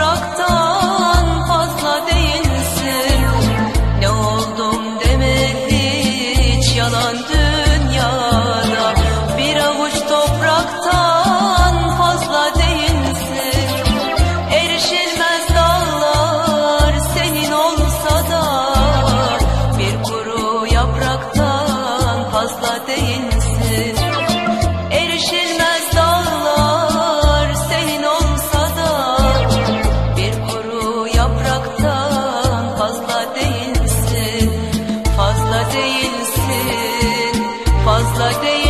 topraktan fazla değilsin. Ne oldum deme hiç yalan dünyada Bir avuç topraktan fazla değilsin. Erişilmez dağlar senin olsa da. Bir kuru yapraktan fazla değilsin. was like they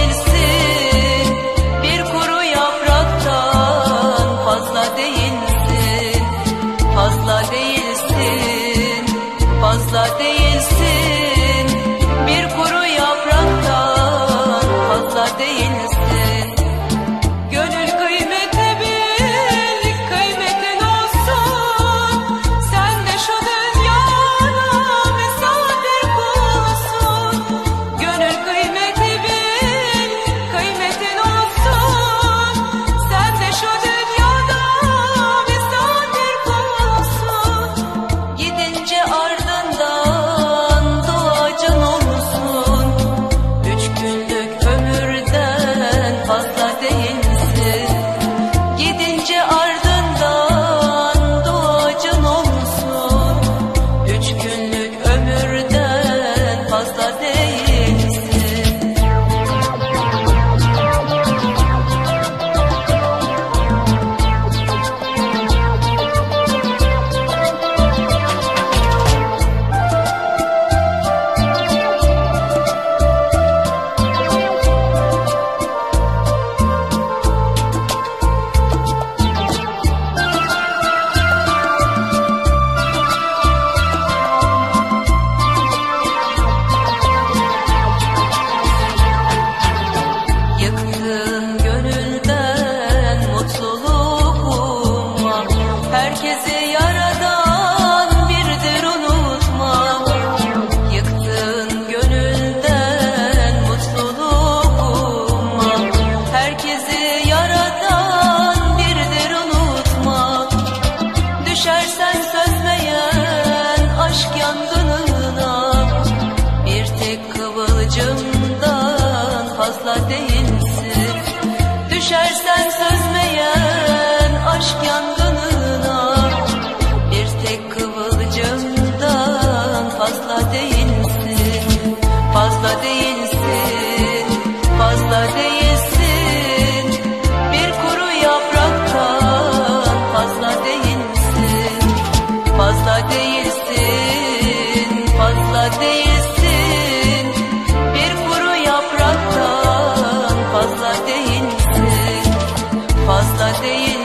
stay in